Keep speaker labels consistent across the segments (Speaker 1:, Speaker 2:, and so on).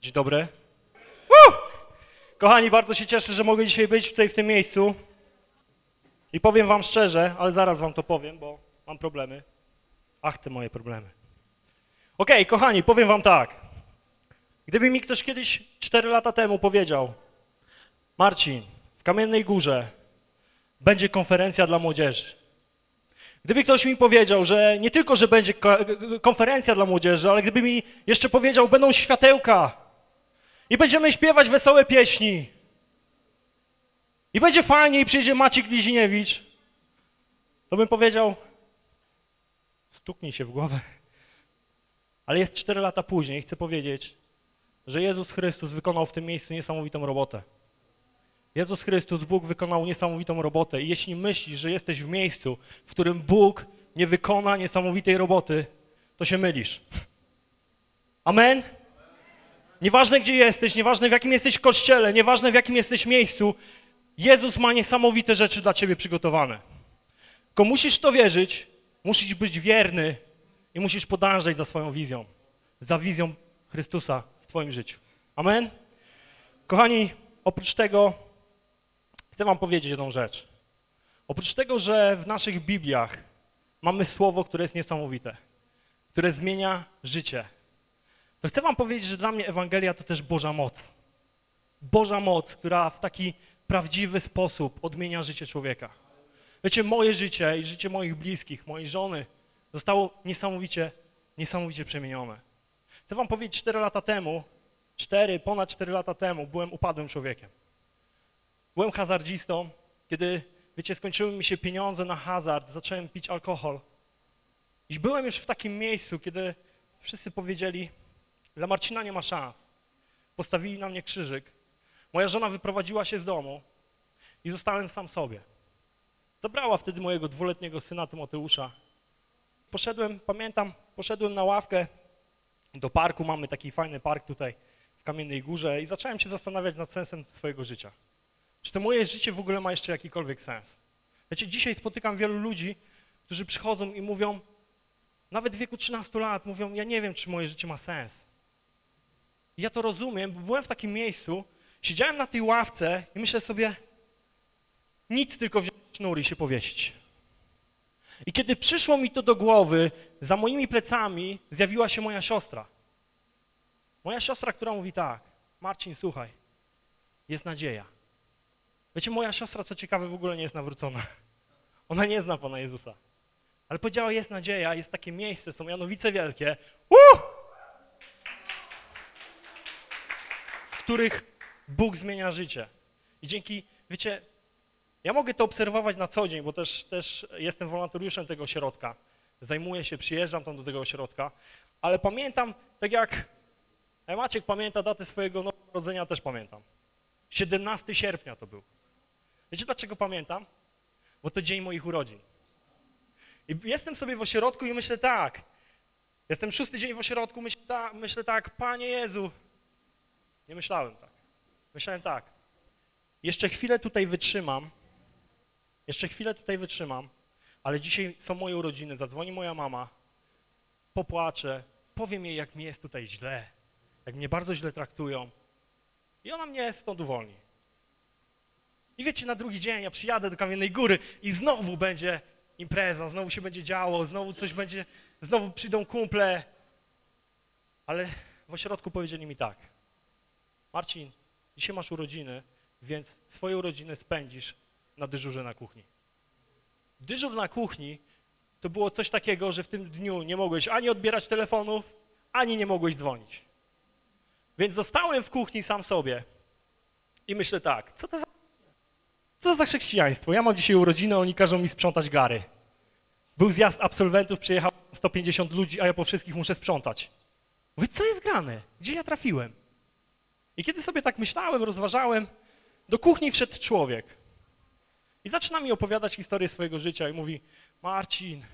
Speaker 1: Dzień dobry. Woo! Kochani, bardzo się cieszę, że mogę dzisiaj być tutaj w tym miejscu. I powiem wam szczerze, ale zaraz wam to powiem, bo mam problemy. Ach, te moje problemy. Okej, kochani, powiem wam tak. Gdyby mi ktoś kiedyś 4 lata temu powiedział, Marcin, w Kamiennej Górze będzie konferencja dla młodzieży. Gdyby ktoś mi powiedział, że nie tylko, że będzie ko- konferencja dla młodzieży, ale gdyby mi jeszcze powiedział, będą światełka i będziemy śpiewać wesołe pieśni i będzie fajnie i przyjdzie Maciek Liziniewicz, to bym powiedział, stuknij się w głowę. Ale jest cztery lata później i chcę powiedzieć, że Jezus Chrystus wykonał w tym miejscu niesamowitą robotę. Jezus Chrystus, Bóg wykonał niesamowitą robotę i jeśli myślisz, że jesteś w miejscu, w którym Bóg nie wykona niesamowitej roboty, to się mylisz. Amen? Nieważne gdzie jesteś, nieważne w jakim jesteś kościele, nieważne w jakim jesteś miejscu, Jezus ma niesamowite rzeczy dla ciebie przygotowane. Tylko musisz to wierzyć, musisz być wierny i musisz podążać za swoją wizją, za wizją Chrystusa w twoim życiu. Amen? Kochani, oprócz tego chcę wam powiedzieć jedną rzecz. Oprócz tego, że w naszych Bibliach mamy słowo, które jest niesamowite, które zmienia życie, to chcę wam powiedzieć, że dla mnie Ewangelia to też Boża moc. Boża moc, która w taki prawdziwy sposób odmienia życie człowieka. Wiecie, moje życie i życie moich bliskich, mojej żony zostało niesamowicie, niesamowicie przemienione. Chcę wam powiedzieć, cztery lata temu, cztery, ponad cztery lata temu byłem upadłym człowiekiem. Byłem hazardzistą, kiedy, wiecie, skończyły mi się pieniądze na hazard, zacząłem pić alkohol. I byłem już w takim miejscu, kiedy wszyscy powiedzieli, dla Marcina nie ma szans. Postawili na mnie krzyżyk. Moja żona wyprowadziła się z domu i zostałem sam sobie. Zabrała wtedy mojego dwuletniego syna Tymoteusza. Poszedłem, pamiętam, poszedłem na ławkę do parku, mamy taki fajny park tutaj w Kamiennej Górze i zacząłem się zastanawiać nad sensem swojego życia. Czy to moje życie w ogóle ma jeszcze jakikolwiek sens? Wiecie, dzisiaj spotykam wielu ludzi, którzy przychodzą i mówią, nawet w wieku 13 lat, mówią, ja nie wiem, czy moje życie ma sens. Ja to rozumiem, bo byłem w takim miejscu, siedziałem na tej ławce i myślę sobie, nic tylko wziąć sznur i się powiesić. I kiedy przyszło mi to do głowy, za moimi plecami zjawiła się moja siostra. Moja siostra, która mówi tak, Marcin, słuchaj, jest nadzieja. Wiecie, moja siostra, co ciekawe, w ogóle nie jest nawrócona. Ona nie zna Pana Jezusa. Ale powiedziała, jest nadzieja, jest takie miejsce, są Janowice Wielkie! Których Bóg zmienia życie. I dzięki, wiecie, ja mogę to obserwować na co dzień, bo też, też jestem wolontariuszem tego ośrodka. Zajmuję się, przyjeżdżam tam do tego ośrodka, ale pamiętam, tak jak e, Maciek pamięta datę swojego narodzenia, też pamiętam. 17 sierpnia to był. Wiecie dlaczego pamiętam? Bo to dzień moich urodzin. I jestem sobie w ośrodku i myślę tak, jestem szósty dzień w ośrodku, myślę, ta, myślę tak, Panie Jezu, nie myślałem tak. Myślałem tak, jeszcze chwilę tutaj wytrzymam, jeszcze chwilę tutaj wytrzymam, ale dzisiaj są moje urodziny, zadzwoni moja mama, popłaczę, powiem jej, jak mi jest tutaj źle, jak mnie bardzo źle traktują. I ona mnie stąd uwolni. I wiecie, na drugi dzień ja przyjadę do Kamiennej Góry i znowu będzie impreza, znowu się będzie działo, znowu coś będzie, znowu przyjdą kumple, ale w ośrodku powiedzieli mi tak, Marcin, dzisiaj masz urodziny, więc swoje urodziny spędzisz na dyżurze na kuchni. Dyżur na kuchni to było coś takiego, że w tym dniu nie mogłeś ani odbierać telefonów, ani nie mogłeś dzwonić. Więc zostałem w kuchni sam sobie i myślę tak, co to za, co to za chrześcijaństwo? Ja mam dzisiaj urodziny, oni każą mi sprzątać gary. Był zjazd absolwentów, przyjechało 150 ludzi, a ja po wszystkich muszę sprzątać. Mówię, co jest grane? Gdzie ja trafiłem? I kiedy sobie tak myślałem, rozważałem, do kuchni wszedł człowiek. I zaczyna mi opowiadać historię swojego życia i mówi, Marcin,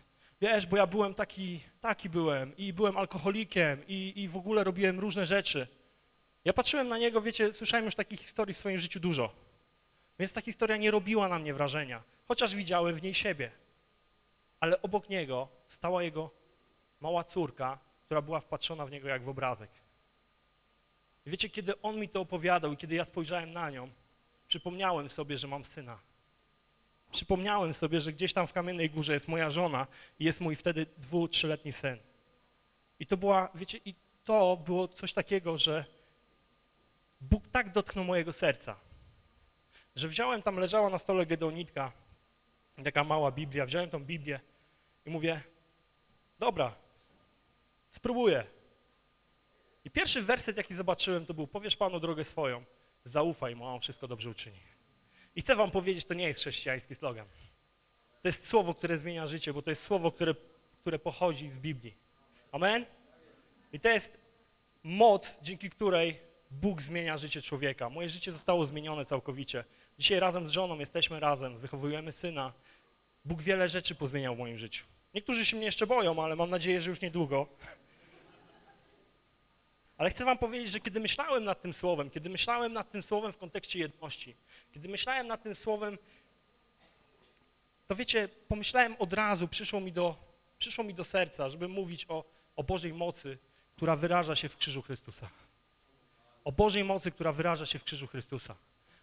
Speaker 1: wiesz, bo ja byłem taki, taki byłem i byłem alkoholikiem i, i w ogóle robiłem różne rzeczy. Ja patrzyłem na niego, wiecie, słyszałem już takich historii w swoim życiu dużo. Więc ta historia nie robiła na mnie wrażenia, chociaż widziałem w niej siebie. Ale obok niego stała jego mała córka, która była wpatrzona w niego jak w obrazek. I wiecie, kiedy on mi to opowiadał i kiedy ja spojrzałem na nią, przypomniałem sobie, że mam syna. Przypomniałem sobie, że gdzieś tam w Kamiennej Górze jest moja żona i jest mój wtedy dwu, trzyletni syn. I to była, wiecie, i to było coś takiego, że Bóg tak dotknął mojego serca, że wziąłem, tam leżała na stole Gedonitka, taka mała Biblia, wziąłem tą Biblię i mówię, dobra, spróbuję. I pierwszy werset, jaki zobaczyłem, to był, powiesz Panu drogę swoją, zaufaj mu, a on wszystko dobrze uczyni. I chcę wam powiedzieć, to nie jest chrześcijański slogan. To jest słowo, które zmienia życie, bo to jest słowo, które, które pochodzi z Biblii. Amen? I to jest moc, dzięki której Bóg zmienia życie człowieka. Moje życie zostało zmienione całkowicie. Dzisiaj razem z żoną jesteśmy razem, wychowujemy syna. Bóg wiele rzeczy pozmieniał w moim życiu. Niektórzy się mnie jeszcze boją, ale mam nadzieję, że już niedługo. Ale chcę wam powiedzieć, że kiedy myślałem nad tym słowem, kiedy myślałem nad tym słowem w kontekście jedności, kiedy myślałem nad tym słowem, to wiecie, pomyślałem od razu, przyszło mi do, przyszło mi do serca, żeby mówić o, o Bożej mocy, która wyraża się w krzyżu Chrystusa. O Bożej mocy, która wyraża się w krzyżu Chrystusa.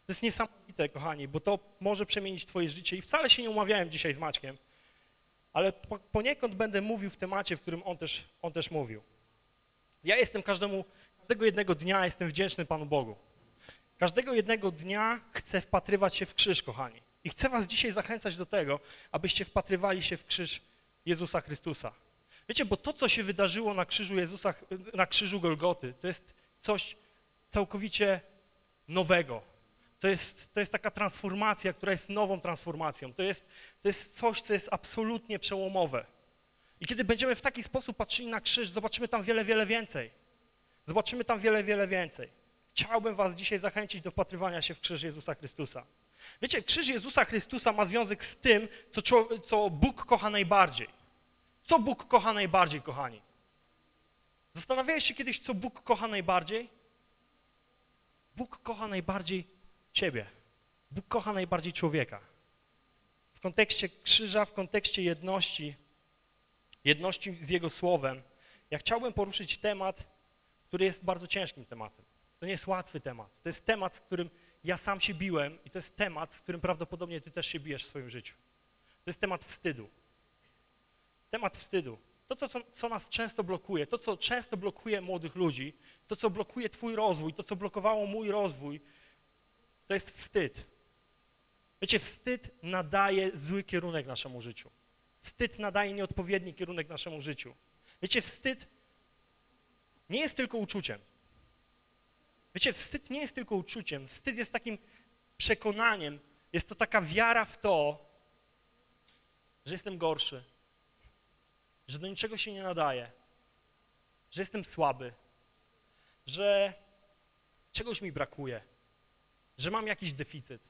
Speaker 1: To jest niesamowite, kochani, bo to może przemienić twoje życie i wcale się nie umawiałem dzisiaj z Maćkiem, ale po, poniekąd będę mówił w temacie, w którym on też, on też mówił. Ja jestem każdemu, każdego jednego dnia jestem wdzięczny Panu Bogu. Każdego jednego dnia chcę wpatrywać się w krzyż, kochani. I chcę was dzisiaj zachęcać do tego, abyście wpatrywali się w krzyż Jezusa Chrystusa. Wiecie, bo to, co się wydarzyło na krzyżu Jezusa, na krzyżu Golgoty, to jest coś całkowicie nowego. To jest, to jest taka transformacja, która jest nową transformacją. To jest, to jest coś, co jest absolutnie przełomowe. I kiedy będziemy w taki sposób patrzyli na krzyż, zobaczymy tam wiele, wiele więcej. Zobaczymy tam wiele, wiele więcej. Chciałbym was dzisiaj zachęcić do wpatrywania się w krzyż Jezusa Chrystusa. Wiecie, krzyż Jezusa Chrystusa ma związek z tym, co, co Bóg kocha najbardziej. Co Bóg kocha najbardziej, kochani? Zastanawiałeś się kiedyś, co Bóg kocha najbardziej? Bóg kocha najbardziej ciebie. Bóg kocha najbardziej człowieka. W kontekście krzyża, w kontekście jedności, jedności z Jego Słowem, ja chciałbym poruszyć temat, który jest bardzo ciężkim tematem. To nie jest łatwy temat. To jest temat, z którym ja sam się biłem i to jest temat, z którym prawdopodobnie ty też się bijesz w swoim życiu. To jest temat wstydu. Temat wstydu. To, co, co nas często blokuje, to, co często blokuje młodych ludzi, to, co blokuje twój rozwój, to, co blokowało mój rozwój, to jest wstyd. Wiecie, wstyd nadaje zły kierunek naszemu życiu. Wstyd nadaje nieodpowiedni kierunek naszemu życiu. Wiecie, wstyd nie jest tylko uczuciem. Wiecie, wstyd nie jest tylko uczuciem. Wstyd jest takim przekonaniem, jest to taka wiara w to, że jestem gorszy, że do niczego się nie nadaje, że jestem słaby, że czegoś mi brakuje, że mam jakiś deficyt,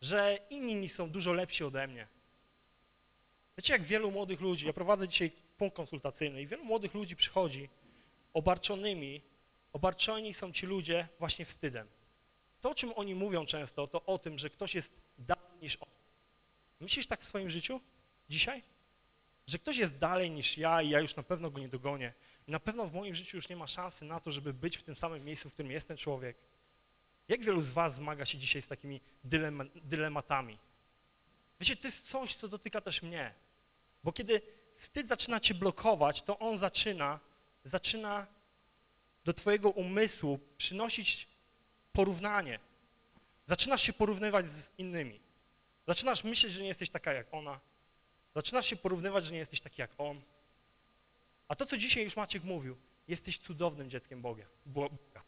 Speaker 1: że inni są dużo lepsi ode mnie. Wiecie, jak wielu młodych ludzi, ja prowadzę dzisiaj punkt konsultacyjny i wielu młodych ludzi przychodzi obarczonymi, obarczeni są ci ludzie właśnie wstydem. To, o czym oni mówią często, to o tym, że ktoś jest dalej niż on. Myślisz tak w swoim życiu dzisiaj? Że ktoś jest dalej niż ja i ja już na pewno go nie dogonię. Na pewno w moim życiu już nie ma szansy na to, żeby być w tym samym miejscu, w którym jest ten człowiek. Jak wielu z was zmaga się dzisiaj z takimi dylema, dylematami? Wiecie, to jest coś, co dotyka też mnie. Bo kiedy wstyd zaczyna cię blokować, to on zaczyna, zaczyna do twojego umysłu przynosić porównanie. Zaczynasz się porównywać z innymi. Zaczynasz myśleć, że nie jesteś taka jak ona. Zaczynasz się porównywać, że nie jesteś taki jak on. A to, co dzisiaj już Maciek mówił, jesteś cudownym dzieckiem Boga. Boga.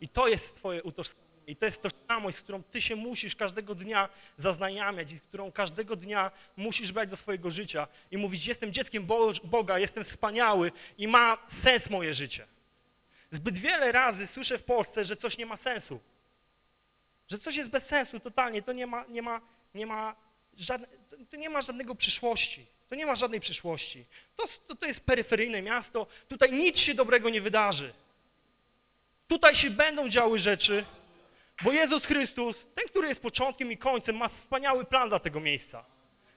Speaker 1: I to jest twoje utożsamienie. I to jest tożsamość, z którą ty się musisz każdego dnia zaznajamiać i z którą każdego dnia musisz brać do swojego życia i mówić, jestem dzieckiem Bo Boga, jestem wspaniały i ma sens moje życie. Zbyt wiele razy słyszę w Polsce, że coś nie ma sensu. Że coś jest bez sensu totalnie, to nie ma, nie ma, nie ma, żadne, to nie ma żadnego przyszłości. To nie ma żadnej przyszłości. To, to, to jest peryferyjne miasto, tutaj nic się dobrego nie wydarzy. Tutaj się będą działy rzeczy, bo Jezus Chrystus, ten, który jest początkiem i końcem, ma wspaniały plan dla tego miejsca.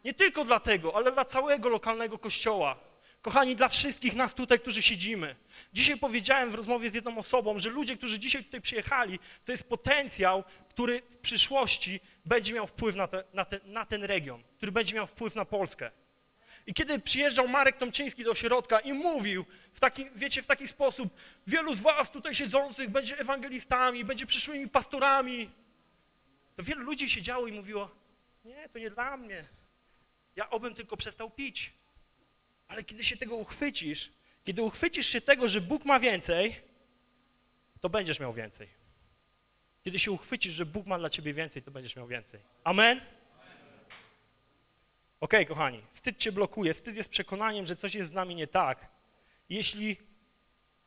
Speaker 1: Nie tylko dla tego, ale dla całego lokalnego kościoła. Kochani, dla wszystkich nas tutaj, którzy siedzimy. Dzisiaj powiedziałem w rozmowie z jedną osobą, że ludzie, którzy dzisiaj tutaj przyjechali, to jest potencjał, który w przyszłości będzie miał wpływ na, te, na, te, na ten region, który będzie miał wpływ na Polskę. I kiedy przyjeżdżał Marek Tomczyński do ośrodka i mówił w taki, wiecie, w taki sposób, wielu z was tutaj siedzących będzie ewangelistami, będzie przyszłymi pastorami, to wielu ludzi siedziało i mówiło, nie, to nie dla mnie. Ja obym tylko przestał pić. Ale kiedy się tego uchwycisz, kiedy uchwycisz się tego, że Bóg ma więcej, to będziesz miał więcej. Kiedy się uchwycisz, że Bóg ma dla ciebie więcej, to będziesz miał więcej. Amen? Okej, kochani, wstyd cię blokuje. Wstyd jest przekonaniem, że coś jest z nami nie tak. Jeśli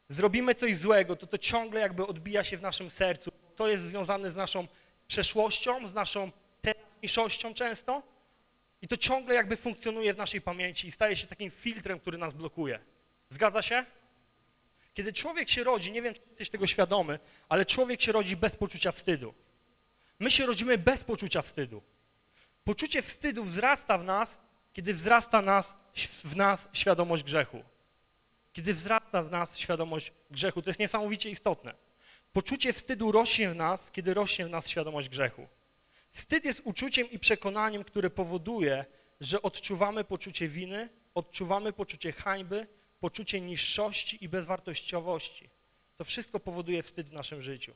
Speaker 1: zrobimy coś złego, to to ciągle jakby odbija się w naszym sercu. To jest związane z naszą przeszłością, z naszą teraźniejszością często i to ciągle jakby funkcjonuje w naszej pamięci i staje się takim filtrem, który nas blokuje. Zgadza się? Kiedy człowiek się rodzi, nie wiem, czy jesteś tego świadomy, ale człowiek się rodzi bez poczucia wstydu. My się rodzimy bez poczucia wstydu. Poczucie wstydu wzrasta w nas, kiedy wzrasta nas, w nas świadomość grzechu. Kiedy wzrasta w nas świadomość grzechu. To jest niesamowicie istotne. Poczucie wstydu rośnie w nas, kiedy rośnie w nas świadomość grzechu. Wstyd jest uczuciem i przekonaniem, które powoduje, że odczuwamy poczucie winy, odczuwamy poczucie hańby, poczucie niższości i bezwartościowości. To wszystko powoduje wstyd w naszym życiu.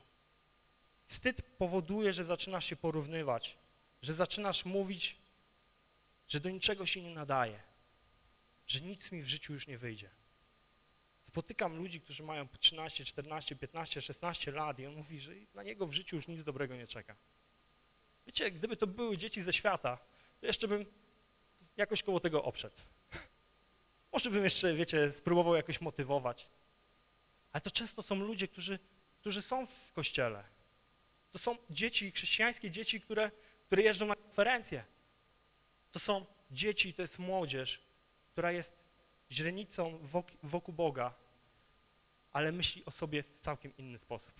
Speaker 1: Wstyd powoduje, że zaczynasz się porównywać, że zaczynasz mówić, że do niczego się nie nadaje, że nic mi w życiu już nie wyjdzie. Spotykam ludzi, którzy mają 13, 14, 15, 16 lat i on mówi, że na niego w życiu już nic dobrego nie czeka. Wiecie, gdyby to były dzieci ze świata, to jeszcze bym jakoś koło tego obszedł. Może bym jeszcze, wiecie, spróbował jakoś motywować. Ale to często są ludzie, którzy, którzy są w kościele. To są dzieci, chrześcijańskie dzieci, które, które jeżdżą na konferencje. To są dzieci, to jest młodzież, która jest źrenicą wokół Boga, ale myśli o sobie w całkiem inny sposób.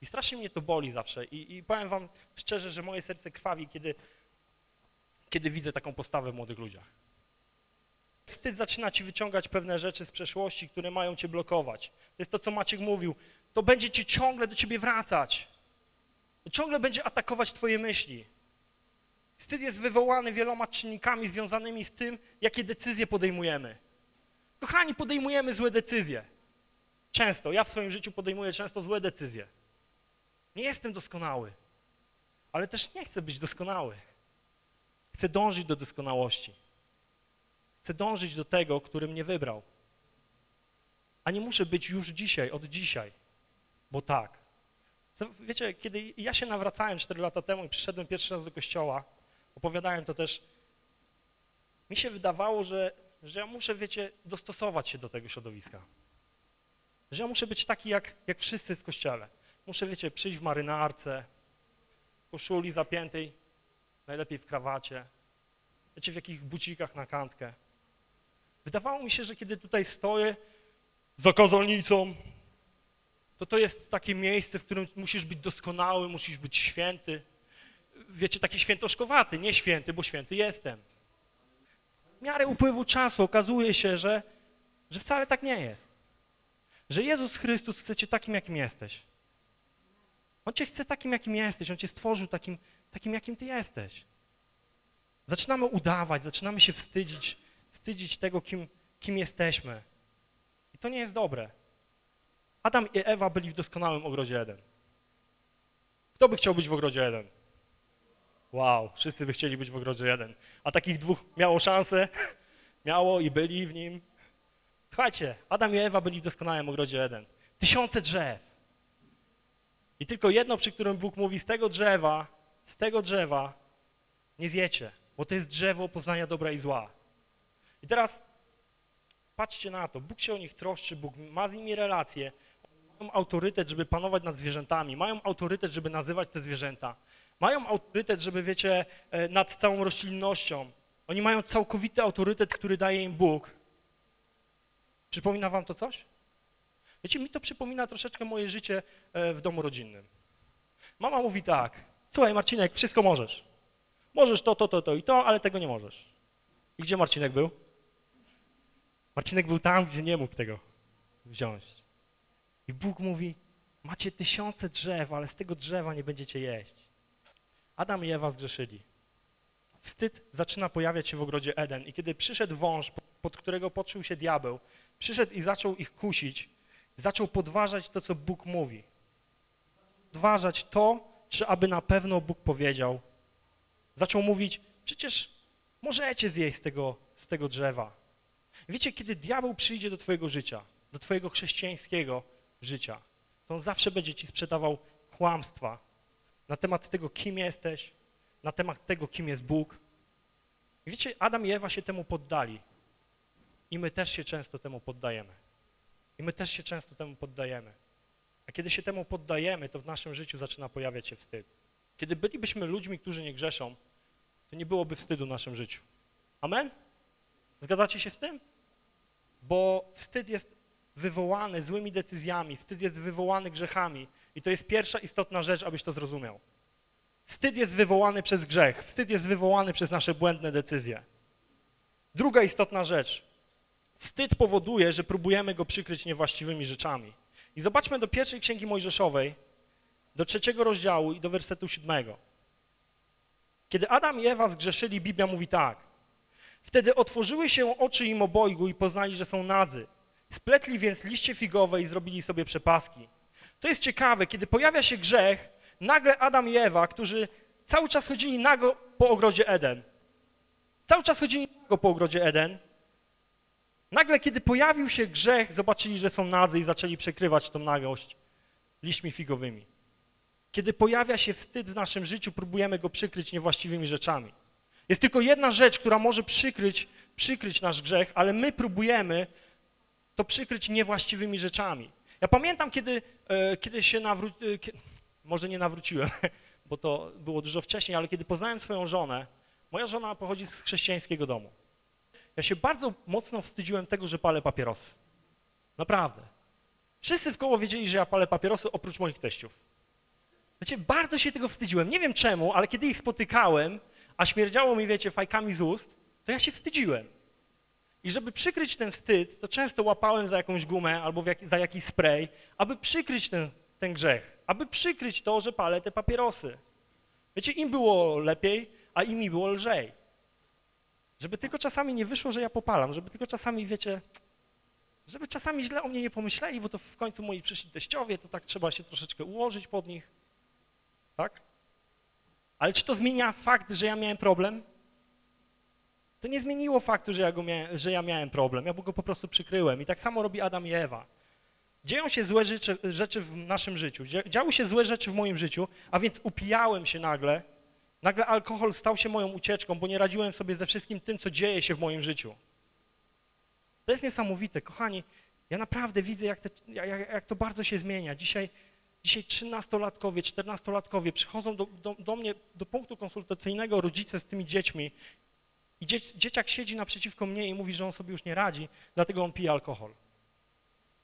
Speaker 1: I strasznie mnie to boli zawsze I, i powiem wam szczerze, że moje serce krwawi, kiedy, kiedy widzę taką postawę w młodych ludziach. Wstyd zaczyna ci wyciągać pewne rzeczy z przeszłości, które mają cię blokować. To jest to, co Maciek mówił. To będzie cię ciągle do ciebie wracać. Ciągle będzie atakować twoje myśli. Wstyd jest wywołany wieloma czynnikami związanymi z tym, jakie decyzje podejmujemy. Kochani, podejmujemy złe decyzje. Często. Ja w swoim życiu podejmuję często złe decyzje. Nie jestem doskonały, ale też nie chcę być doskonały. Chcę dążyć do doskonałości. Chcę dążyć do tego, który mnie wybrał. A nie muszę być już dzisiaj, od dzisiaj, bo tak. Wiecie, kiedy ja się nawracałem 4 lata temu i przyszedłem pierwszy raz do kościoła, opowiadałem to też, mi się wydawało, że, że ja muszę, wiecie, dostosować się do tego środowiska. Że ja muszę być taki jak, jak wszyscy w kościele. Muszę, wiecie, przyjść w marynarce, koszuli zapiętej, najlepiej w krawacie, wiecie, w jakich bucikach na kantkę. Wydawało mi się, że kiedy tutaj stoję za kazalnicą, to to jest takie miejsce, w którym musisz być doskonały, musisz być święty. Wiecie, taki świętoszkowaty, nie święty, bo święty jestem. W miarę upływu czasu okazuje się, że, że wcale tak nie jest. Że Jezus Chrystus chce cię takim, jakim jesteś. On cię chce takim, jakim jesteś. On cię stworzył takim, takim jakim ty jesteś. Zaczynamy udawać, zaczynamy się wstydzić, wstydzić tego, kim, kim jesteśmy. I to nie jest dobre. Adam i Ewa byli w doskonałym ogrodzie Eden. Kto by chciał być w ogrodzie Eden? Wow, wszyscy by chcieli być w ogrodzie Eden. A takich dwóch miało szansę, miało i byli w nim. Słuchajcie, Adam i Ewa byli w doskonałym ogrodzie Eden. Tysiące drzew. I tylko jedno, przy którym Bóg mówi, z tego drzewa, z tego drzewa nie zjecie, bo to jest drzewo poznania dobra i zła. I teraz patrzcie na to, Bóg się o nich troszczy, Bóg ma z nimi relacje, mają autorytet, żeby panować nad zwierzętami, mają autorytet, żeby nazywać te zwierzęta, mają autorytet, żeby, wiecie, e, nad całą roślinnością. Oni mają całkowity autorytet, który daje im Bóg. Przypomina wam to coś? Wiecie, mi to przypomina troszeczkę moje życie e, w domu rodzinnym. Mama mówi tak, słuchaj Marcinek, wszystko możesz. Możesz to, to, to, to i to, ale tego nie możesz. I gdzie Marcinek był? Marcinek był tam, gdzie nie mógł tego wziąć. I Bóg mówi, macie tysiące drzew, ale z tego drzewa nie będziecie jeść. Adam i Ewa zgrzeszyli. Wstyd zaczyna pojawiać się w ogrodzie Eden i kiedy przyszedł wąż, pod którego podszył się diabeł, przyszedł i zaczął ich kusić, zaczął podważać to, co Bóg mówi. Podważać to, czy aby na pewno Bóg powiedział. Zaczął mówić, przecież możecie zjeść z tego, z tego drzewa. Wiecie, kiedy diabeł przyjdzie do twojego życia, do twojego chrześcijańskiego życia, to on zawsze będzie ci sprzedawał kłamstwa na temat tego, kim jesteś, na temat tego, kim jest Bóg. Wiecie, Adam i Ewa się temu poddali i my też się często temu poddajemy. I my też się często temu poddajemy. A kiedy się temu poddajemy, to w naszym życiu zaczyna pojawiać się wstyd. Kiedy bylibyśmy ludźmi, którzy nie grzeszą, to nie byłoby wstydu w naszym życiu. Amen? Zgadzacie się z tym? Bo wstyd jest wywołany złymi decyzjami, wstyd jest wywołany grzechami i to jest pierwsza istotna rzecz, abyś to zrozumiał. Wstyd jest wywołany przez grzech, wstyd jest wywołany przez nasze błędne decyzje. Druga istotna rzecz. Wstyd powoduje, że próbujemy go przykryć niewłaściwymi rzeczami. I zobaczmy do pierwszej księgi Mojżeszowej, do trzeciego rozdziału i do wersetu siódmego. Kiedy Adam i Ewa zgrzeszyli, Biblia mówi tak. Wtedy otworzyły się oczy im obojgu i poznali, że są nadzy. Spletli więc liście figowe i zrobili sobie przepaski. To jest ciekawe, kiedy pojawia się grzech, nagle Adam i Ewa, którzy cały czas chodzili nago po ogrodzie Eden, cały czas chodzili nago po ogrodzie Eden, nagle kiedy pojawił się grzech, zobaczyli, że są nadzy i zaczęli przekrywać tą nagość liśćmi figowymi. Kiedy pojawia się wstyd w naszym życiu, próbujemy go przykryć niewłaściwymi rzeczami. Jest tylko jedna rzecz, która może przykryć, przykryć nasz grzech, ale my próbujemy to przykryć niewłaściwymi rzeczami. Ja pamiętam, kiedy, e, kiedy się nawróciłem, może nie nawróciłem, bo to było dużo wcześniej, ale kiedy poznałem swoją żonę, moja żona pochodzi z chrześcijańskiego domu. Ja się bardzo mocno wstydziłem tego, że palę papierosy. Naprawdę. Wszyscy w koło wiedzieli, że ja palę papierosy, oprócz moich teściów. Wiecie, bardzo się tego wstydziłem. Nie wiem czemu, ale kiedy ich spotykałem, a śmierdziało mi, wiecie, fajkami z ust, to ja się wstydziłem. I żeby przykryć ten wstyd, to często łapałem za jakąś gumę albo jak, za jakiś spray, aby przykryć ten, ten grzech, aby przykryć to, że palę te papierosy. Wiecie, im było lepiej, a im mi było lżej. Żeby tylko czasami nie wyszło, że ja popalam, żeby tylko czasami, wiecie, żeby czasami źle o mnie nie pomyśleli, bo to w końcu moi przyszli teściowie, to tak trzeba się troszeczkę ułożyć pod nich. Tak? Ale czy to zmienia fakt, że ja miałem problem? To nie zmieniło faktu, że ja, go miałem, że ja miałem problem. Ja go po prostu przykryłem. I tak samo robi Adam i Ewa. Dzieją się złe rzeczy, rzeczy w naszym życiu. Działy się złe rzeczy w moim życiu, a więc upijałem się nagle. Nagle alkohol stał się moją ucieczką, bo nie radziłem sobie ze wszystkim tym, co dzieje się w moim życiu. To jest niesamowite. Kochani, ja naprawdę widzę, jak, te, jak, jak to bardzo się zmienia. Dzisiaj Dzisiaj trzynastolatkowie, czternastolatkowie przychodzą do, do, do, mnie do punktu konsultacyjnego rodzice z tymi dziećmi i dzieciak siedzi naprzeciwko mnie i mówi, że on sobie już nie radzi, dlatego on pije alkohol.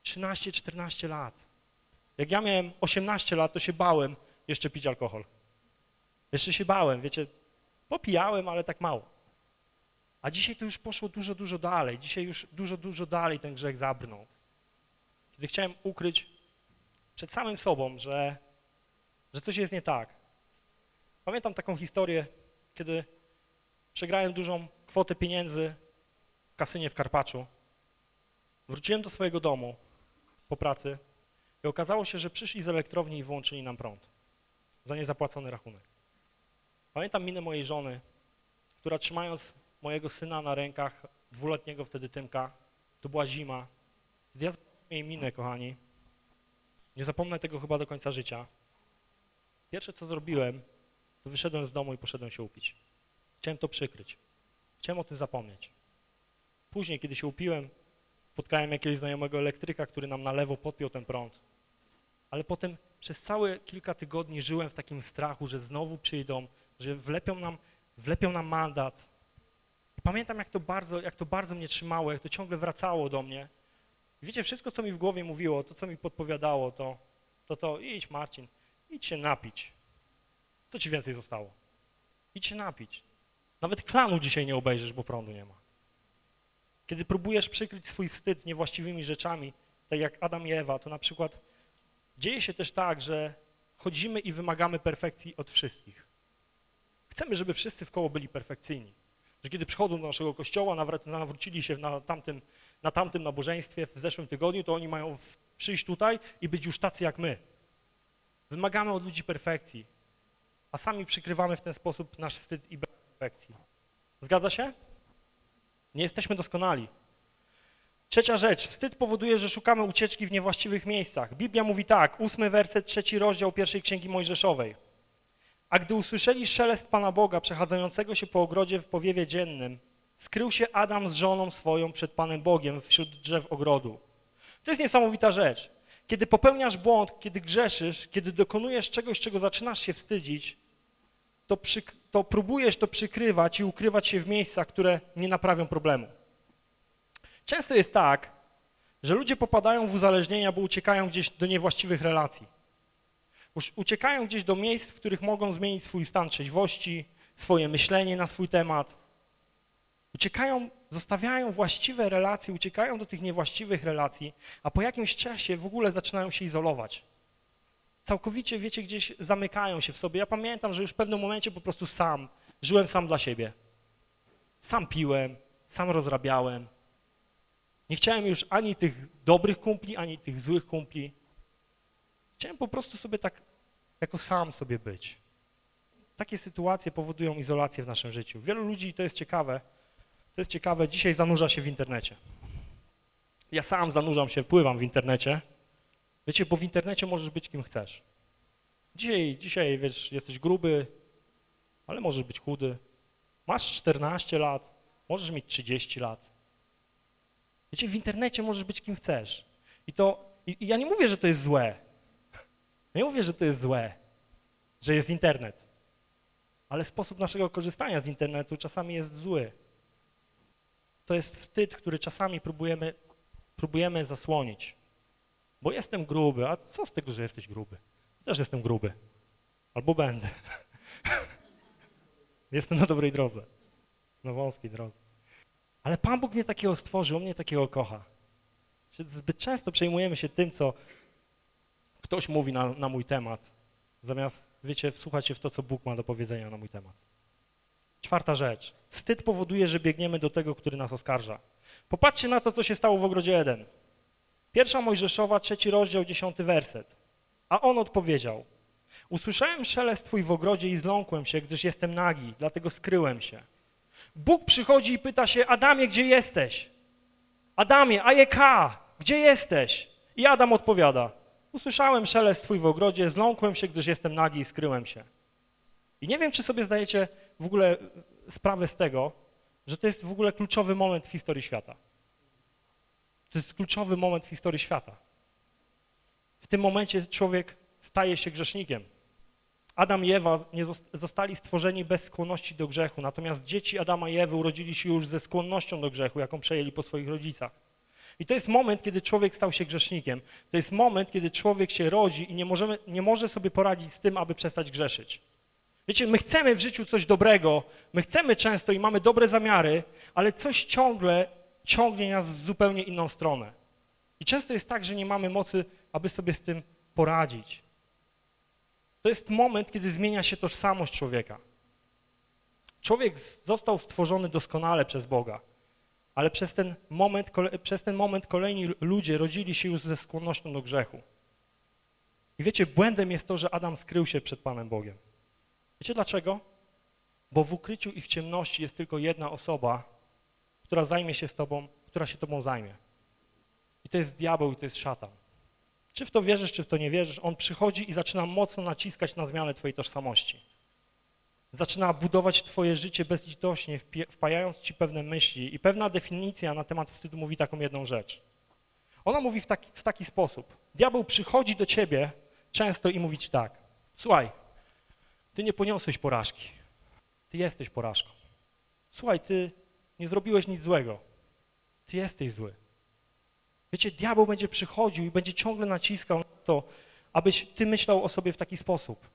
Speaker 1: 13-14 lat. Jak ja miałem 18 lat, to się bałem jeszcze pić alkohol. Jeszcze się bałem, wiecie, popijałem, ale tak mało. A dzisiaj to już poszło dużo, dużo dalej. Dzisiaj już dużo, dużo dalej ten grzech zabrnął. Kiedy chciałem ukryć przed samym sobą, że, że coś jest nie tak. Pamiętam taką historię, kiedy przegrałem dużą kwotę pieniędzy w kasynie w Karpaczu. Wróciłem do swojego domu po pracy i okazało się, że przyszli z elektrowni i wyłączyli nam prąd za niezapłacony rachunek. Pamiętam minę mojej żony, która trzymając mojego syna na rękach, dwuletniego wtedy Tymka, to była zima, kiedy ja zobaczyłem jej minę, kochani, nie zapomnę tego chyba do końca życia. Pierwsze, co zrobiłem, to wyszedłem z domu i poszedłem się upić. Chciałem to przykryć. Chciałem o tym zapomnieć. Później, kiedy się upiłem, spotkałem jakiegoś znajomego elektryka, który nam na lewo podpiął ten prąd. Ale potem przez całe kilka tygodni żyłem w takim strachu, że znowu przyjdą, że wlepią nam, wlepią nam mandat. I pamiętam, jak to, bardzo, jak to bardzo mnie trzymało, jak to ciągle wracało do mnie. Wiecie, wszystko, co mi w głowie mówiło, to, co mi podpowiadało, to to, to idź Marcin, idź się napić. Co ci więcej zostało? Idź się napić. Nawet klanu dzisiaj nie obejrzysz, bo prądu nie ma. Kiedy próbujesz przykryć swój wstyd niewłaściwymi rzeczami, tak jak Adam i Ewa, to na przykład dzieje się też tak, że chodzimy i wymagamy perfekcji od wszystkich. Chcemy, żeby wszyscy w koło byli perfekcyjni. Że kiedy przychodzą do naszego kościoła, nawr- nawrócili się na tamtym, na tamtym nabożeństwie w zeszłym tygodniu, to oni mają przyjść tutaj i być już tacy jak my. Wymagamy od ludzi perfekcji, a sami przykrywamy w ten sposób nasz wstyd i perfekcji. Zgadza się? Nie jesteśmy doskonali. Trzecia rzecz. Wstyd powoduje, że szukamy ucieczki w niewłaściwych miejscach. Biblia mówi tak, ósmy werset, trzeci rozdział pierwszej księgi Mojżeszowej. A gdy usłyszeli szelest Pana Boga przechadzającego się po ogrodzie w powiewie dziennym, skrył się Adam z żoną swoją przed Panem Bogiem wśród drzew ogrodu. To jest niesamowita rzecz. Kiedy popełniasz błąd, kiedy grzeszysz, kiedy dokonujesz czegoś, czego zaczynasz się wstydzić, to, przyk- to próbujesz to przykrywać i ukrywać się w miejscach, które nie naprawią problemu. Często jest tak, że ludzie popadają w uzależnienia, bo uciekają gdzieś do niewłaściwych relacji. Uciekają gdzieś do miejsc, w których mogą zmienić swój stan trzeźwości, swoje myślenie na swój temat. Uciekają, zostawiają właściwe relacje, uciekają do tych niewłaściwych relacji, a po jakimś czasie w ogóle zaczynają się izolować. Całkowicie, wiecie, gdzieś zamykają się w sobie. Ja pamiętam, że już w pewnym momencie po prostu sam, żyłem sam dla siebie. Sam piłem, sam rozrabiałem. Nie chciałem już ani tych dobrych kumpli, ani tych złych kumpli. Chciałem po prostu sobie tak jako sam sobie być. Takie sytuacje powodują izolację w naszym życiu. Wielu ludzi, to jest ciekawe, to jest ciekawe, dzisiaj zanurza się w internecie. Ja sam zanurzam się, pływam w internecie. Wiecie, bo w internecie możesz być kim chcesz. Dzisiaj, dzisiaj wiesz, jesteś gruby, ale możesz być chudy. Masz 14 lat, możesz mieć 30 lat. Wiecie, w internecie możesz być kim chcesz. I to, i, i ja nie mówię, że to jest złe. Nie mówię, że to jest złe, że jest internet. Ale sposób naszego korzystania z internetu czasami jest zły. To jest wstyd, który czasami próbujemy, próbujemy zasłonić. Bo jestem gruby, a co z tego, że jesteś gruby? Też jestem gruby. Albo będę. jestem na dobrej drodze. Na wąskiej drodze. Ale Pan Bóg mnie takiego stworzył, mnie takiego kocha. Zbyt często przejmujemy się tym, co ktoś mówi na, na mój temat, zamiast, wiecie, wsłuchać się w to, co Bóg ma do powiedzenia na mój temat. Czwarta rzecz. Wstyd powoduje, że biegniemy do tego, który nas oskarża. Popatrzcie na to, co się stało w ogrodzie Eden. Pierwsza Mojżeszowa, trzeci rozdział, dziesiąty werset. A on odpowiedział, usłyszałem szelest twój w ogrodzie i zląkłem się, gdyż jestem nagi, dlatego skryłem się. Bóg przychodzi i pyta się, Adamie, gdzie jesteś? Adamie, Ajeka, gdzie jesteś? I Adam odpowiada, usłyszałem szelest twój w ogrodzie, zląkłem się, gdyż jestem nagi i skryłem się. I nie wiem, czy sobie zdajecie w ogóle sprawę z tego, że to jest w ogóle kluczowy moment w historii świata. To jest kluczowy moment w historii świata. W tym momencie człowiek staje się grzesznikiem. Adam i Ewa nie zostali stworzeni bez skłonności do grzechu, natomiast dzieci Adama i Ewy urodzili się już ze skłonnością do grzechu, jaką przejęli po swoich rodzicach. I to jest moment, kiedy człowiek stał się grzesznikiem. To jest moment, kiedy człowiek się rodzi i nie, możemy, nie może sobie poradzić z tym, aby przestać grzeszyć. Wiecie, my chcemy w życiu coś dobrego, my chcemy często i mamy dobre zamiary, ale coś ciągle ciągnie nas w zupełnie inną stronę. I często jest tak, że nie mamy mocy, aby sobie z tym poradzić. To jest moment, kiedy zmienia się tożsamość człowieka. Człowiek został stworzony doskonale przez Boga, ale przez ten moment, przez ten moment kolejni ludzie rodzili się już ze skłonnością do grzechu. I wiecie, błędem jest to, że Adam skrył się przed Panem Bogiem. Wiecie dlaczego? Bo w ukryciu i w ciemności jest tylko jedna osoba, która zajmie się z tobą, która się tobą zajmie. I to jest diabeł i to jest szatan. Czy w to wierzysz, czy w to nie wierzysz, on przychodzi i zaczyna mocno naciskać na zmianę twojej tożsamości. Zaczyna budować twoje życie bezlitośnie, wpajając ci pewne myśli i pewna definicja na temat wstydu mówi taką jedną rzecz. Ona mówi w taki, w taki sposób. Diabeł przychodzi do ciebie często i mówi ci tak, słuchaj, ty nie poniosłeś porażki, ty jesteś porażką. Słuchaj, ty nie zrobiłeś nic złego, ty jesteś zły. Wiecie, diabeł będzie przychodził i będzie ciągle naciskał na to, abyś ty myślał o sobie w taki sposób.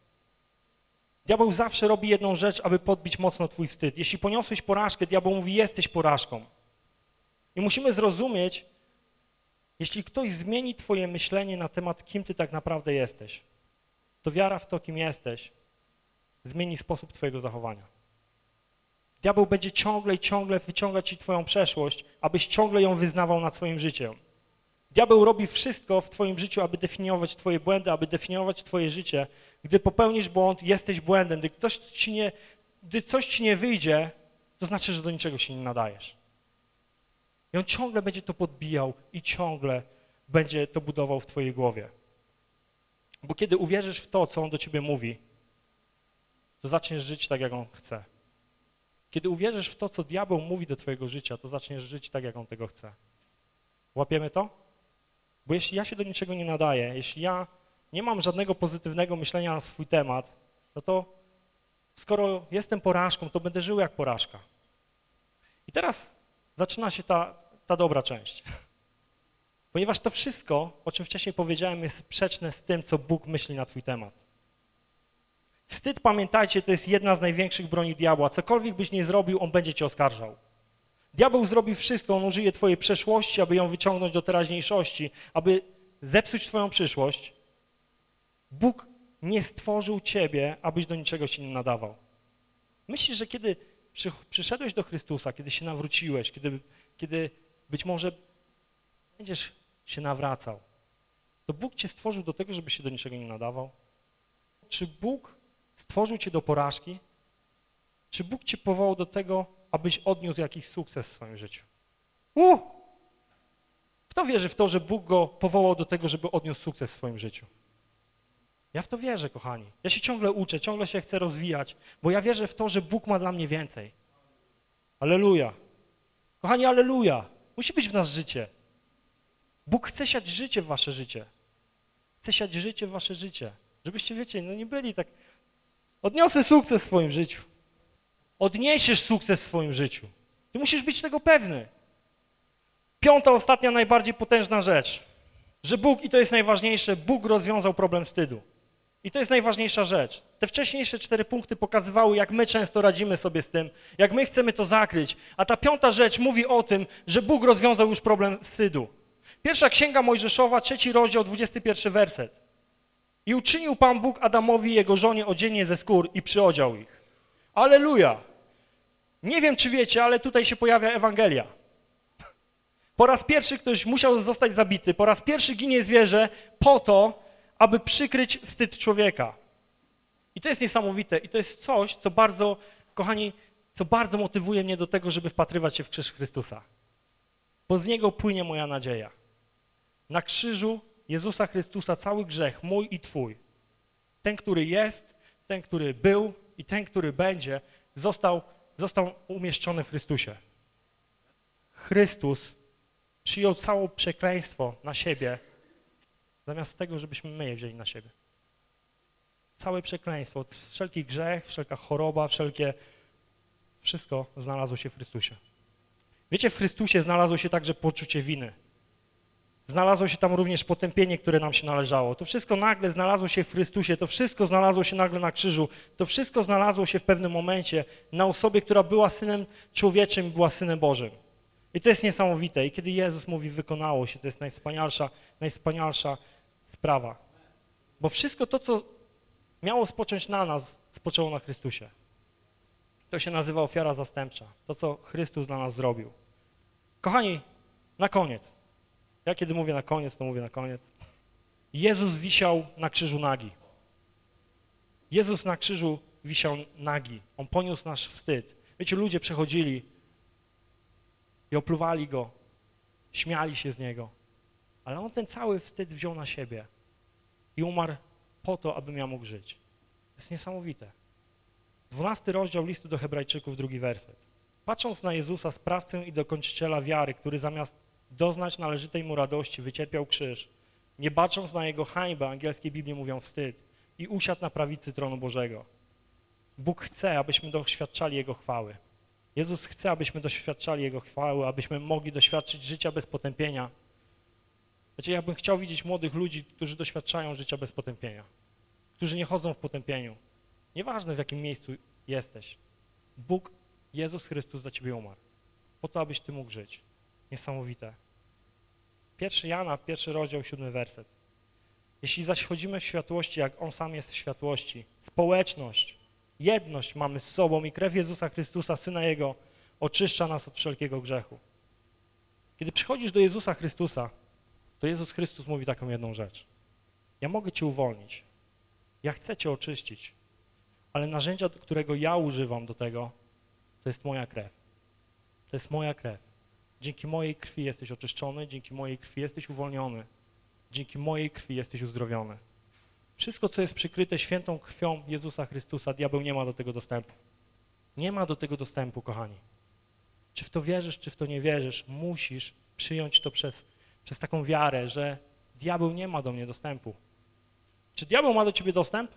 Speaker 1: Diabeł zawsze robi jedną rzecz, aby podbić mocno twój wstyd. Jeśli poniosłeś porażkę, diabeł mówi, jesteś porażką. I musimy zrozumieć, jeśli ktoś zmieni twoje myślenie na temat, kim ty tak naprawdę jesteś, to wiara w to, kim jesteś, zmieni sposób twojego zachowania. Diabeł będzie ciągle i ciągle wyciągać ci twoją przeszłość, abyś ciągle ją wyznawał nad swoim życiem. Diabeł robi wszystko w twoim życiu, aby definiować twoje błędy, aby definiować twoje życie. Gdy popełnisz błąd, jesteś błędem. Gdy, ktoś ci nie, gdy coś ci nie wyjdzie, to znaczy, że do niczego się nie nadajesz. I on ciągle będzie to podbijał i ciągle będzie to budował w twojej głowie. Bo kiedy uwierzysz w to, co on do ciebie mówi, to zaczniesz żyć tak, jak on chce. Kiedy uwierzysz w to, co diabeł mówi do twojego życia, to zaczniesz żyć tak, jak on tego chce. Łapiemy to? Bo jeśli ja się do niczego nie nadaję, jeśli ja nie mam żadnego pozytywnego myślenia na swój temat, no to skoro jestem porażką, to będę żył jak porażka. I teraz zaczyna się ta, ta dobra część. Ponieważ to wszystko, o czym wcześniej powiedziałem, jest sprzeczne z tym, co Bóg myśli na twój temat. Wstyd, pamiętajcie, to jest jedna z największych broni diabła. Cokolwiek byś nie zrobił, on będzie cię oskarżał. Diabeł zrobi wszystko, on użyje twojej przeszłości, aby ją wyciągnąć do teraźniejszości, aby zepsuć twoją przyszłość. Bóg nie stworzył ciebie, abyś do niczego się nie nadawał. Myślisz, że kiedy przy, przyszedłeś do Chrystusa, kiedy się nawróciłeś, kiedy, kiedy być może będziesz się nawracał, to Bóg cię stworzył do tego, żeby się do niczego nie nadawał? Czy Bóg stworzył cię do porażki? Czy Bóg cię powołał do tego, abyś odniósł jakiś sukces w swoim życiu? U! Kto wierzy w to, że Bóg go powołał do tego, żeby odniósł sukces w swoim życiu? Ja w to wierzę, kochani. Ja się ciągle uczę, ciągle się chcę rozwijać, bo ja wierzę w to, że Bóg ma dla mnie więcej. Aleluja. Kochani, aleluja. Musi być w nas życie. Bóg chce siać życie w wasze życie. Chce siać życie w wasze życie. Żebyście, wiecie, no nie byli tak... Odniosę sukces w swoim życiu. Odniesiesz sukces w swoim życiu. Ty musisz być tego pewny. Piąta, ostatnia, najbardziej potężna rzecz. Że Bóg, i to jest najważniejsze, Bóg rozwiązał problem wstydu. I to jest najważniejsza rzecz. Te wcześniejsze cztery punkty pokazywały, jak my często radzimy sobie z tym, jak my chcemy to zakryć. A ta piąta rzecz mówi o tym, że Bóg rozwiązał już problem wstydu. Pierwsza Księga Mojżeszowa, trzeci rozdział, 21 werset. I uczynił Pan Bóg Adamowi i jego żonie odzienie ze skór i przyodział ich. Aleluja! Nie wiem, czy wiecie, ale tutaj się pojawia Ewangelia. Po raz pierwszy ktoś musiał zostać zabity, po raz pierwszy ginie zwierzę po to, aby przykryć wstyd człowieka. I to jest niesamowite i to jest coś, co bardzo, kochani, co bardzo motywuje mnie do tego, żeby wpatrywać się w krzyż Chrystusa. Bo z Niego płynie moja nadzieja. Na krzyżu Jezusa Chrystusa cały grzech, mój i twój, ten, który jest, ten, który był i ten, który będzie, został, został umieszczony w Chrystusie. Chrystus przyjął całe przekleństwo na siebie, zamiast tego, żebyśmy my je wzięli na siebie. Całe przekleństwo, wszelki grzech, wszelka choroba, wszelkie, wszystko znalazło się w Chrystusie. Wiecie, w Chrystusie znalazło się także poczucie winy. Znalazło się tam również potępienie, które nam się należało. To wszystko nagle znalazło się w Chrystusie, to wszystko znalazło się nagle na krzyżu, to wszystko znalazło się w pewnym momencie na osobie, która była Synem Człowieczym, była Synem Bożym. I to jest niesamowite. I kiedy Jezus mówi, wykonało się, to jest najwspanialsza, najwspanialsza sprawa. Bo wszystko to, co miało spocząć na nas, spoczęło na Chrystusie. To się nazywa ofiara zastępcza. To, co Chrystus dla nas zrobił. Kochani, na koniec. Ja kiedy mówię na koniec, to mówię na koniec. Jezus wisiał na krzyżu nagi. Jezus na krzyżu wisiał nagi. On poniósł nasz wstyd. Wiecie, ludzie przechodzili i opluwali Go, śmiali się z Niego. Ale On ten cały wstyd wziął na siebie i umarł po to, abym ja mógł żyć. To jest niesamowite. Dwunasty rozdział listu do hebrajczyków, drugi werset. Patrząc na Jezusa, sprawcę i dokończyciela wiary, który zamiast doznać należytej mu radości, wycierpiał krzyż, nie bacząc na jego hańbę, angielskie Biblii mówią wstyd, i usiadł na prawicy tronu Bożego. Bóg chce, abyśmy doświadczali Jego chwały. Jezus chce, abyśmy doświadczali Jego chwały, abyśmy mogli doświadczyć życia bez potępienia. Znaczy, ja bym chciał widzieć młodych ludzi, którzy doświadczają życia bez potępienia, którzy nie chodzą w potępieniu. Nieważne, w jakim miejscu jesteś. Bóg, Jezus Chrystus za ciebie umarł, po to, abyś ty mógł żyć. Niesamowite. Pierwszy Jana, pierwszy rozdział, siódmy werset. Jeśli zaś chodzimy w światłości, jak On sam jest w światłości, społeczność, jedność mamy z sobą i krew Jezusa Chrystusa, Syna Jego, oczyszcza nas od wszelkiego grzechu. Kiedy przychodzisz do Jezusa Chrystusa, to Jezus Chrystus mówi taką jedną rzecz. Ja mogę Cię uwolnić. Ja chcę Cię oczyścić. Ale narzędzia, którego ja używam do tego, to jest moja krew. To jest moja krew. Dzięki mojej krwi jesteś oczyszczony, dzięki mojej krwi jesteś uwolniony, dzięki mojej krwi jesteś uzdrowiony. Wszystko, co jest przykryte świętą krwią Jezusa Chrystusa, diabeł nie ma do tego dostępu. Nie ma do tego dostępu, kochani. Czy w to wierzysz, czy w to nie wierzysz, musisz przyjąć to przez, przez taką wiarę, że diabeł nie ma do mnie dostępu. Czy diabeł ma do ciebie dostęp?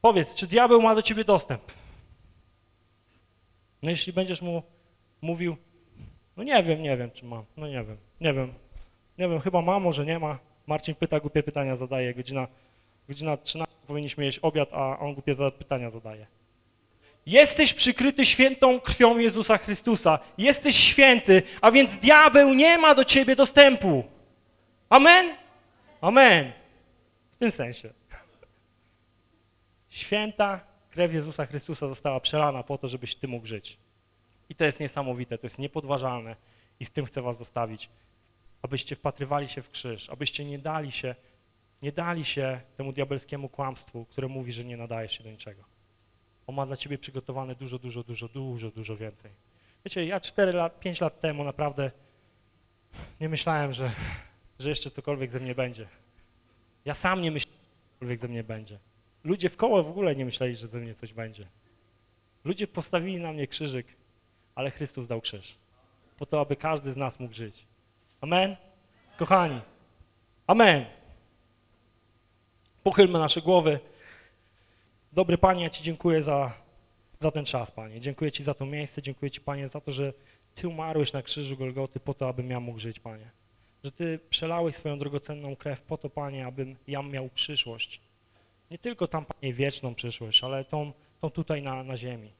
Speaker 1: Powiedz, czy diabeł ma do ciebie dostęp? No jeśli będziesz mu mówił, no nie wiem, nie wiem, czy mam, no nie wiem, nie wiem, nie wiem, chyba ma, może nie ma. Marcin pyta, głupie pytania zadaje, godzina, godzina 13, powinniśmy jeść obiad, a on głupie pytania zadaje. Jesteś przykryty świętą krwią Jezusa Chrystusa. Jesteś święty, a więc diabeł nie ma do ciebie dostępu. Amen? Amen. W tym sensie. Święta krew Jezusa Chrystusa została przelana po to, żebyś ty mógł żyć. I to jest niesamowite, to jest niepodważalne i z tym chcę was zostawić. Abyście wpatrywali się w krzyż, abyście nie dali się, nie dali się temu diabelskiemu kłamstwu, które mówi, że nie nadajesz się do niczego. On ma dla ciebie przygotowane dużo, dużo, dużo, dużo, dużo więcej. Wiecie, ja 4 lat, 5 lat temu naprawdę nie myślałem, że, że jeszcze cokolwiek ze mnie będzie. Ja sam nie myślałem, że cokolwiek ze mnie będzie. Ludzie w koło w ogóle nie myśleli, że ze mnie coś będzie. Ludzie postawili na mnie krzyżyk, ale Chrystus dał krzyż. Po to, aby każdy z nas mógł żyć. Amen? Kochani, amen. Pochylmy nasze głowy. Dobry Panie, ja Ci dziękuję za, za ten czas, Panie. Dziękuję Ci za to miejsce, dziękuję Ci, Panie, za to, że Ty umarłeś na krzyżu Golgoty po to, abym ja mógł żyć, Panie. Że Ty przelałeś swoją drogocenną krew po to, Panie, abym ja miał przyszłość. Nie tylko tam, Panie, wieczną przyszłość, ale tą, tą tutaj na, na ziemi.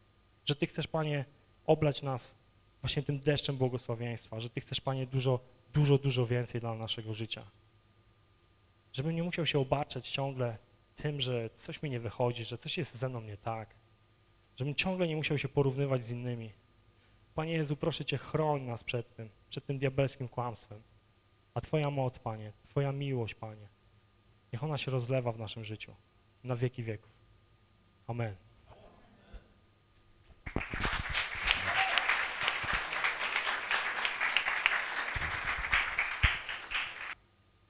Speaker 1: Że Ty chcesz, Panie, oblać nas właśnie tym deszczem błogosławieństwa, że Ty chcesz, Panie, dużo, dużo, dużo więcej dla naszego życia. Żebym nie musiał się obarczać ciągle tym, że coś mi nie wychodzi, że coś jest ze mną nie tak. Żebym ciągle nie musiał się porównywać z innymi. Panie Jezu, proszę Cię, chroń nas przed tym, przed tym diabelskim kłamstwem. A Twoja moc, Panie, Twoja miłość, Panie, niech ona się rozlewa w naszym życiu na wieki wieków. Amen.